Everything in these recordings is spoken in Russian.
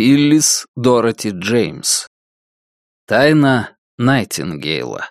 Филлис Дороти Джеймс. Тайна Найтингейла.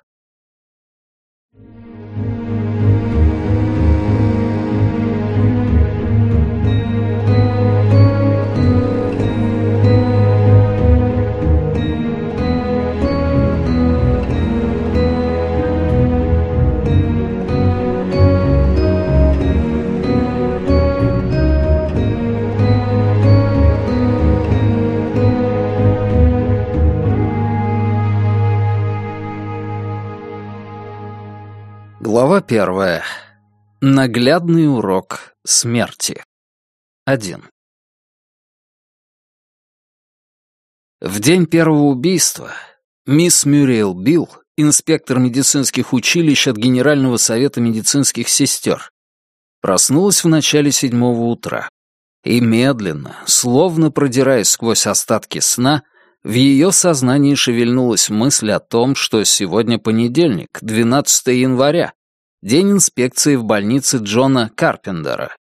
Первая. Наглядный урок смерти. Один. В день первого убийства мисс Мюриэл Билл, инспектор медицинских училищ от Генерального совета медицинских сестер, проснулась в начале седьмого утра и медленно, словно продираясь сквозь остатки сна, в ее сознании шевельнулась мысль о том, что сегодня понедельник, 12 января, День инспекции в больнице Джона Карпендера.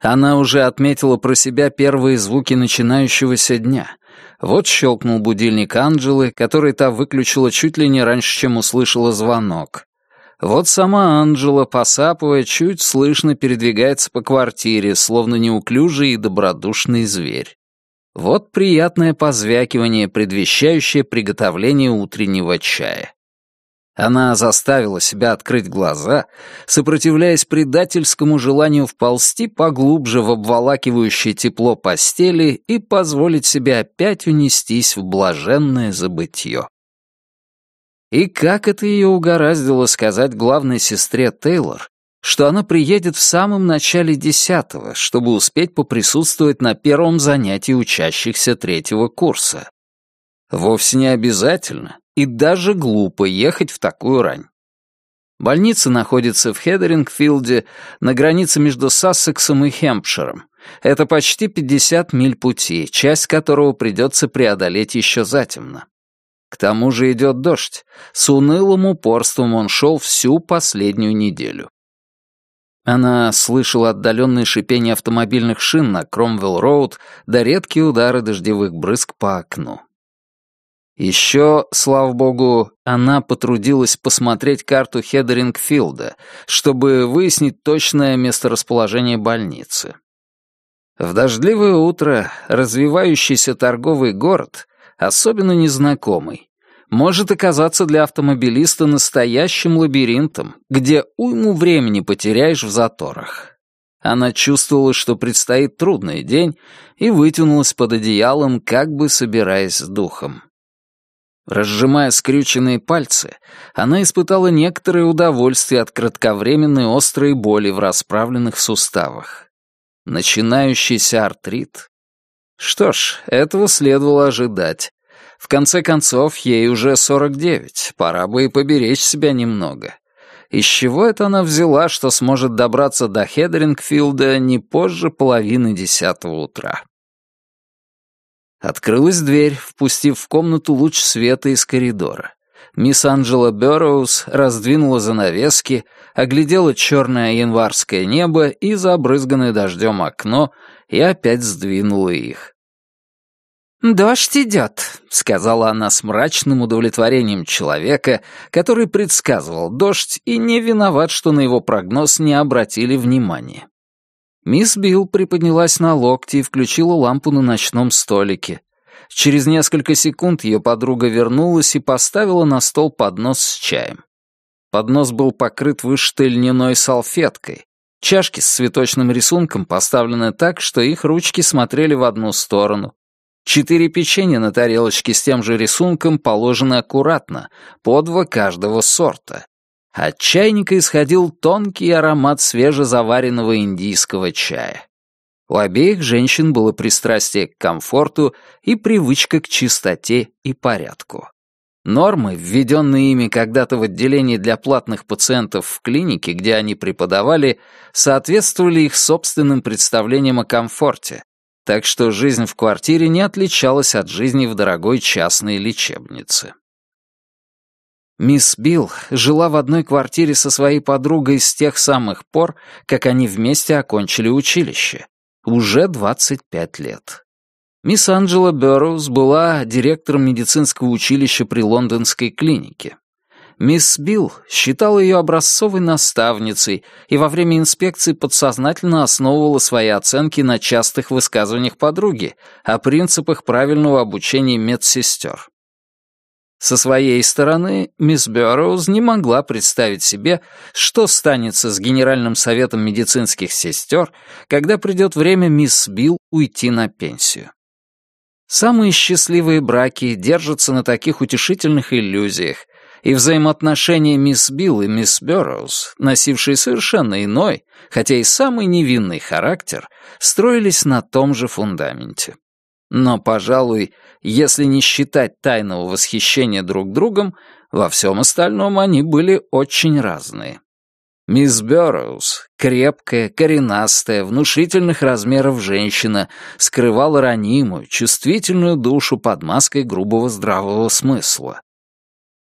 Она уже отметила про себя первые звуки начинающегося дня. Вот щелкнул будильник Анджелы, который та выключила чуть ли не раньше, чем услышала звонок. Вот сама Анджела, посапывая, чуть слышно передвигается по квартире, словно неуклюжий и добродушный зверь. Вот приятное позвякивание, предвещающее приготовление утреннего чая. Она заставила себя открыть глаза, сопротивляясь предательскому желанию вползти поглубже в обволакивающее тепло постели и позволить себе опять унестись в блаженное забытье. И как это ее угораздило сказать главной сестре Тейлор, что она приедет в самом начале десятого, чтобы успеть поприсутствовать на первом занятии учащихся третьего курса? Вовсе не обязательно, и даже глупо ехать в такую рань. Больница находится в Хедерингфилде, на границе между Сассексом и Хемпширом. Это почти 50 миль пути, часть которого придется преодолеть еще затемно. К тому же идет дождь. С унылым упорством он шел всю последнюю неделю. Она слышала отдаленное шипение автомобильных шин на Кромвелл-Роуд да редкие удары дождевых брызг по окну. Еще, слава богу, она потрудилась посмотреть карту Хедерингфилда, чтобы выяснить точное месторасположение больницы. В дождливое утро развивающийся торговый город, особенно незнакомый, может оказаться для автомобилиста настоящим лабиринтом, где уйму времени потеряешь в заторах. Она чувствовала, что предстоит трудный день, и вытянулась под одеялом, как бы собираясь с духом. Разжимая скрюченные пальцы, она испытала некоторое удовольствие от кратковременной острой боли в расправленных суставах. Начинающийся артрит. Что ж, этого следовало ожидать. В конце концов, ей уже 49, пора бы и поберечь себя немного. Из чего это она взяла, что сможет добраться до Хедерингфилда не позже половины десятого утра? Открылась дверь, впустив в комнату луч света из коридора. Мисс Анджела Бёрроуз раздвинула занавески, оглядела черное январское небо и забрызганное дождем окно и опять сдвинула их. «Дождь идет», — сказала она с мрачным удовлетворением человека, который предсказывал дождь и не виноват, что на его прогноз не обратили внимания. Мисс Билл приподнялась на локти и включила лампу на ночном столике. Через несколько секунд ее подруга вернулась и поставила на стол поднос с чаем. Поднос был покрыт вышитой льняной салфеткой. Чашки с цветочным рисунком поставлены так, что их ручки смотрели в одну сторону. Четыре печенья на тарелочке с тем же рисунком положены аккуратно, по два каждого сорта. От чайника исходил тонкий аромат свежезаваренного индийского чая. У обеих женщин было пристрастие к комфорту и привычка к чистоте и порядку. Нормы, введенные ими когда-то в отделении для платных пациентов в клинике, где они преподавали, соответствовали их собственным представлениям о комфорте, так что жизнь в квартире не отличалась от жизни в дорогой частной лечебнице. Мисс Билл жила в одной квартире со своей подругой с тех самых пор, как они вместе окончили училище. Уже 25 лет. Мисс Анджела Бёрроуз была директором медицинского училища при лондонской клинике. Мисс Билл считала ее образцовой наставницей и во время инспекции подсознательно основывала свои оценки на частых высказываниях подруги о принципах правильного обучения медсестер. Со своей стороны, мисс Бёрроуз не могла представить себе, что станется с Генеральным советом медицинских сестер, когда придет время мисс Билл уйти на пенсию. Самые счастливые браки держатся на таких утешительных иллюзиях, и взаимоотношения мисс Билл и мисс Бёрроуз, носившие совершенно иной, хотя и самый невинный характер, строились на том же фундаменте. Но, пожалуй, если не считать тайного восхищения друг другом, во всем остальном они были очень разные. Мисс Бёрроуз, крепкая, коренастая, внушительных размеров женщина, скрывала ранимую, чувствительную душу под маской грубого здравого смысла.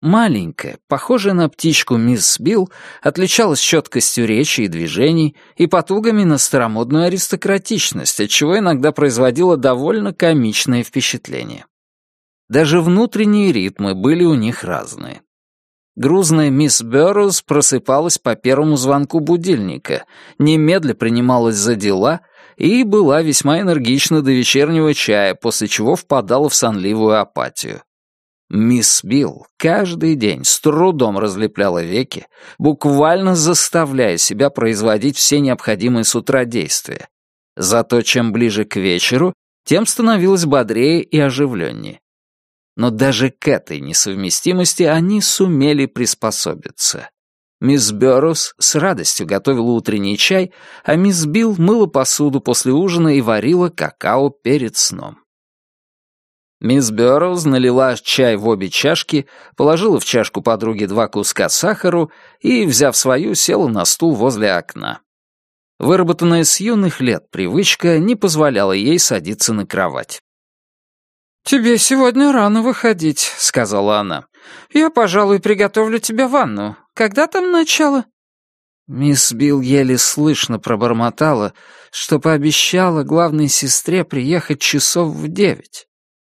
Маленькая, похожая на птичку мисс Билл, отличалась четкостью речи и движений и потугами на старомодную аристократичность, отчего иногда производила довольно комичное впечатление. Даже внутренние ритмы были у них разные. Грузная мисс Бёрроуз просыпалась по первому звонку будильника, немедля принималась за дела и была весьма энергична до вечернего чая, после чего впадала в сонливую апатию. Мисс Билл каждый день с трудом разлепляла веки, буквально заставляя себя производить все необходимые с утра действия. Зато чем ближе к вечеру, тем становилась бодрее и оживленнее. Но даже к этой несовместимости они сумели приспособиться. Мисс Бёррус с радостью готовила утренний чай, а мисс Билл мыла посуду после ужина и варила какао перед сном. Мисс Бёрроуз налила чай в обе чашки, положила в чашку подруги два куска сахару и, взяв свою, села на стул возле окна. Выработанная с юных лет привычка не позволяла ей садиться на кровать. «Тебе сегодня рано выходить», — сказала она. «Я, пожалуй, приготовлю тебе ванну. Когда там начало?» Мисс Билл еле слышно пробормотала, что пообещала главной сестре приехать часов в девять.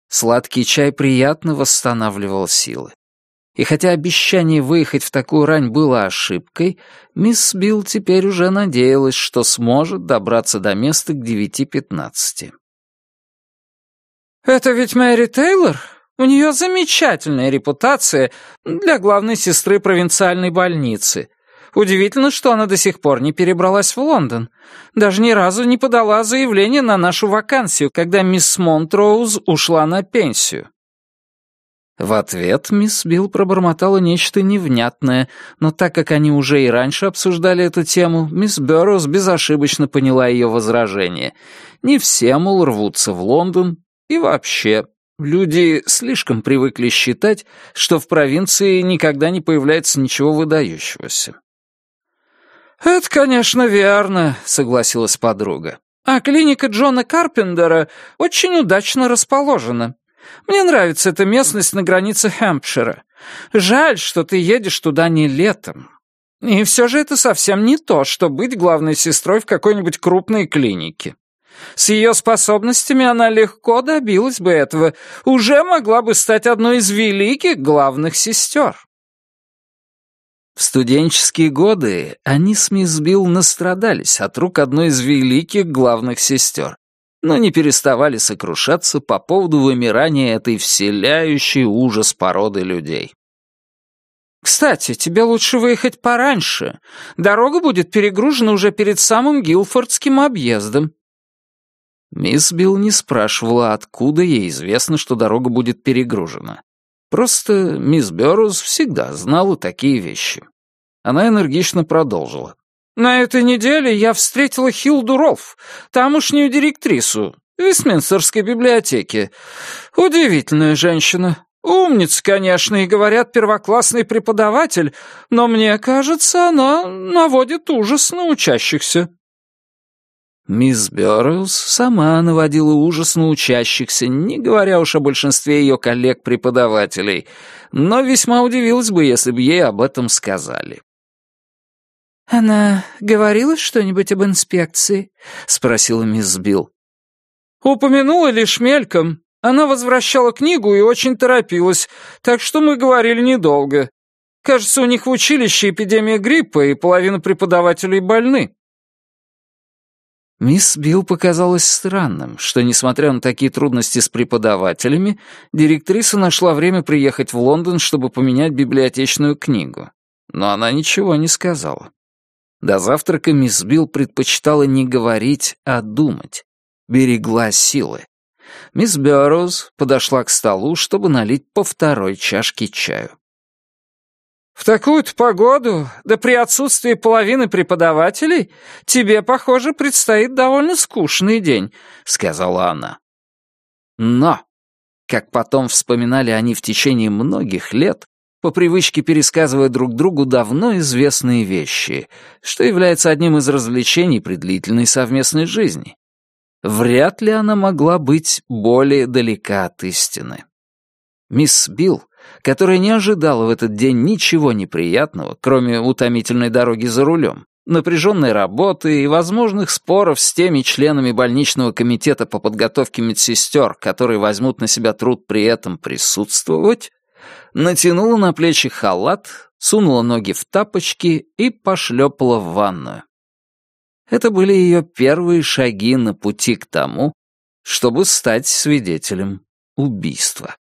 Сладкий чай приятно восстанавливал силы. И хотя обещание выехать в такую рань было ошибкой, мисс Билл теперь уже надеялась, что сможет добраться до места к девяти пятнадцати. «Это ведь Мэри Тейлор? У нее замечательная репутация для главной сестры провинциальной больницы. Удивительно, что она до сих пор не перебралась в Лондон. Даже ни разу не подала заявление на нашу вакансию, когда мисс Монтроуз ушла на пенсию». В ответ мисс Билл пробормотала нечто невнятное, но так как они уже и раньше обсуждали эту тему, мисс Бёрроуз безошибочно поняла ее возражение. Не все, мол, рвутся в Лондон, и вообще, люди слишком привыкли считать, что в провинции никогда не появляется ничего выдающегося. «Это, конечно, верно», — согласилась подруга. «А клиника Джона Карпендера очень удачно расположена. Мне нравится эта местность на границе Хэмпшира. Жаль, что ты едешь туда не летом. И все же это совсем не то, что быть главной сестрой в какой-нибудь крупной клинике. С ее способностями она легко добилась бы этого, уже могла бы стать одной из великих главных сестер. В студенческие годы они с мисс Билл настрадались от рук одной из великих главных сестер, но не переставали сокрушаться по поводу вымирания этой вселяющей ужас породы людей. «Кстати, тебе лучше выехать пораньше. Дорога будет перегружена уже перед самым Гилфордским объездом». Мисс Билл не спрашивала, откуда ей известно, что дорога будет перегружена. Просто мисс Бёрроуз всегда знала такие вещи. Она энергично продолжила. «На этой неделе я встретила Хилду Ролф, тамошнюю директрису, Вестминстерской библиотеки. Удивительная женщина. Умница, конечно, и, говорят, первоклассный преподаватель, но мне кажется, она наводит ужас на учащихся». Мисс Бёрроуз сама наводила ужас на учащихся, не говоря уж о большинстве ее коллег-преподавателей, но весьма удивилась бы, если бы ей об этом сказали. «Она говорила что-нибудь об инспекции?» — спросила мисс Билл. «Упомянула лишь мельком. Она возвращала книгу и очень торопилась, так что мы говорили недолго. Кажется, у них в училище эпидемия гриппа, и половина преподавателей больны». Мисс Билл показалось странным, что, несмотря на такие трудности с преподавателями, директриса нашла время приехать в Лондон, чтобы поменять библиотечную книгу. Но она ничего не сказала. До завтрака мисс Билл предпочитала не говорить, а думать. Берегла силы. Мисс Бёрроуз подошла к столу, чтобы налить по второй чашке чаю. «В такую-то погоду, да при отсутствии половины преподавателей, тебе, похоже, предстоит довольно скучный день», — сказала она. Но, как потом вспоминали они в течение многих лет, по привычке пересказывая друг другу давно известные вещи, что является одним из развлечений при длительной совместной жизни. Вряд ли она могла быть более далека от истины. Мисс Билл которая не ожидала в этот день ничего неприятного, кроме утомительной дороги за рулем, напряженной работы и возможных споров с теми членами больничного комитета по подготовке медсестер, которые возьмут на себя труд при этом присутствовать, натянула на плечи халат, сунула ноги в тапочки и пошлепала в ванную. Это были ее первые шаги на пути к тому, чтобы стать свидетелем убийства.